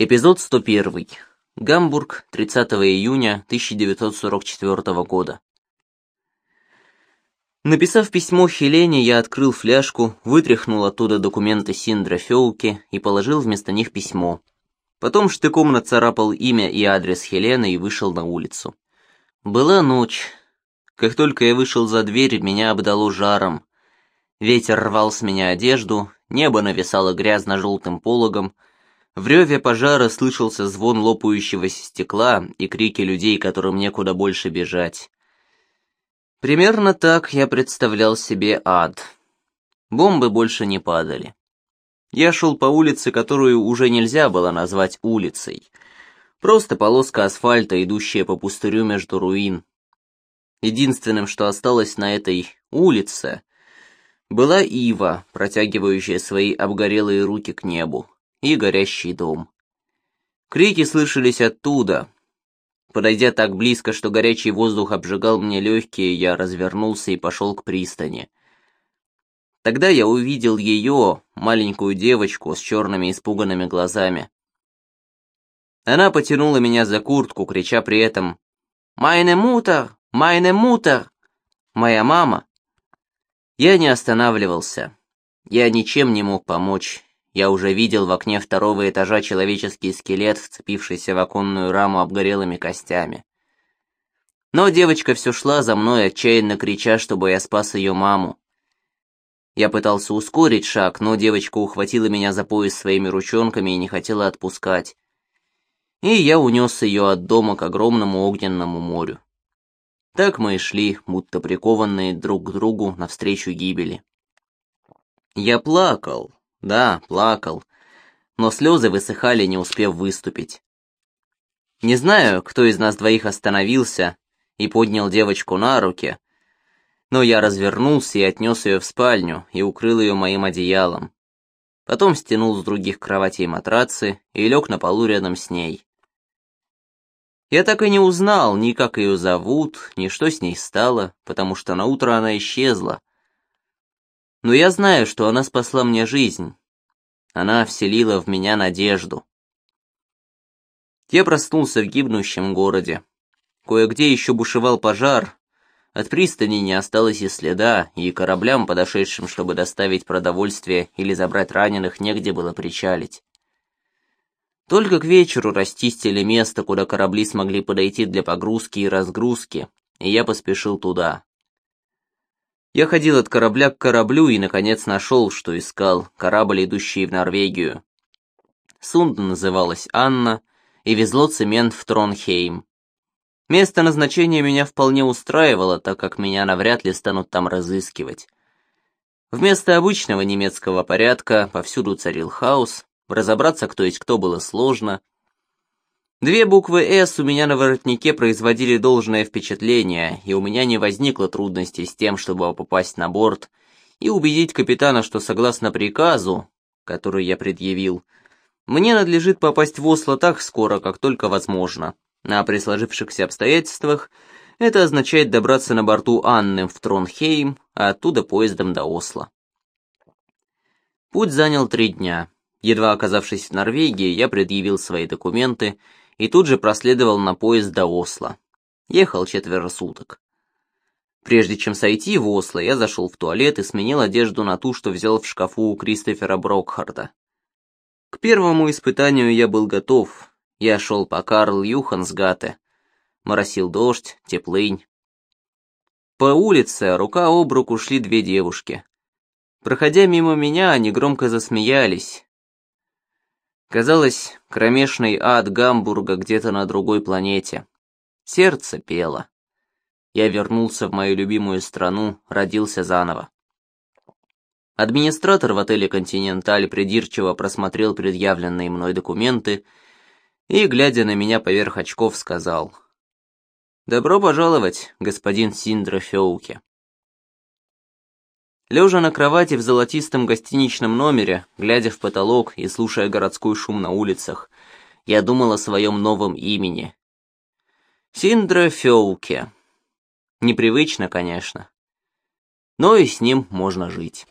Эпизод 101. Гамбург, 30 июня 1944 года. Написав письмо Хелене, я открыл фляжку, вытряхнул оттуда документы Синдра Феуки и положил вместо них письмо. Потом штыком нацарапал имя и адрес Хелены и вышел на улицу. Была ночь. Как только я вышел за дверь, меня обдало жаром. Ветер рвал с меня одежду, небо нависало грязно-желтым пологом, в реве пожара слышался звон лопающегося стекла и крики людей, которым некуда больше бежать. Примерно так я представлял себе ад. Бомбы больше не падали. Я шел по улице, которую уже нельзя было назвать улицей. Просто полоска асфальта, идущая по пустырю между руин. Единственным, что осталось на этой улице, была ива, протягивающая свои обгорелые руки к небу, и горящий дом. Крики слышались оттуда. Подойдя так близко, что горячий воздух обжигал мне легкие, я развернулся и пошел к пристани. Тогда я увидел ее, маленькую девочку с черными испуганными глазами. Она потянула меня за куртку, крича при этом «Майне мутер! Майне мутер!» «Моя мама!» Я не останавливался. Я ничем не мог помочь. Я уже видел в окне второго этажа человеческий скелет, вцепившийся в оконную раму обгорелыми костями. Но девочка все шла за мной, отчаянно крича, чтобы я спас ее маму. Я пытался ускорить шаг, но девочка ухватила меня за пояс своими ручонками и не хотела отпускать. И я унес ее от дома к огромному огненному морю. Так мы и шли, будто прикованные друг к другу навстречу гибели. Я плакал, да, плакал, но слезы высыхали, не успев выступить. Не знаю, кто из нас двоих остановился и поднял девочку на руки, но я развернулся и отнес ее в спальню и укрыл ее моим одеялом. Потом стянул с других кроватей матрацы и лег на полу рядом с ней. Я так и не узнал ни как ее зовут, ни что с ней стало, потому что на утро она исчезла. Но я знаю, что она спасла мне жизнь. Она вселила в меня надежду. Я проснулся в гибнущем городе. Кое-где еще бушевал пожар. От пристани не осталось и следа, и кораблям, подошедшим, чтобы доставить продовольствие или забрать раненых, негде было причалить. Только к вечеру расчистили место, куда корабли смогли подойти для погрузки и разгрузки, и я поспешил туда. Я ходил от корабля к кораблю и, наконец, нашел, что искал, корабль, идущий в Норвегию. Судно называлось «Анна» и везло цемент в Тронхейм. Место назначения меня вполне устраивало, так как меня навряд ли станут там разыскивать. Вместо обычного немецкого порядка повсюду царил хаос, разобраться кто есть кто было сложно. Две буквы «С» у меня на воротнике производили должное впечатление, и у меня не возникло трудностей с тем, чтобы попасть на борт и убедить капитана, что согласно приказу, который я предъявил, мне надлежит попасть в Осло так скоро, как только возможно. А при сложившихся обстоятельствах это означает добраться на борту Анны в Тронхейм, а оттуда поездом до Осло. Путь занял три дня. Едва оказавшись в Норвегии, я предъявил свои документы и тут же проследовал на поезд до Осло. Ехал четверо суток. Прежде чем сойти в Осло, я зашел в туалет и сменил одежду на ту, что взял в шкафу у Кристофера Брокхарда. К первому испытанию я был готов. Я шел по Карл Юхансгате. Моросил дождь, теплынь. По улице рука об руку шли две девушки. Проходя мимо меня, они громко засмеялись. Казалось, кромешный ад Гамбурга где-то на другой планете. Сердце пело. Я вернулся в мою любимую страну, родился заново. Администратор в отеле «Континенталь» придирчиво просмотрел предъявленные мной документы и, глядя на меня поверх очков, сказал «Добро пожаловать, господин Синдра Феуке». Лежа на кровати в золотистом гостиничном номере, глядя в потолок и слушая городской шум на улицах, я думал о своем новом имени. Синдра Феуке. Непривычно, конечно, но и с ним можно жить.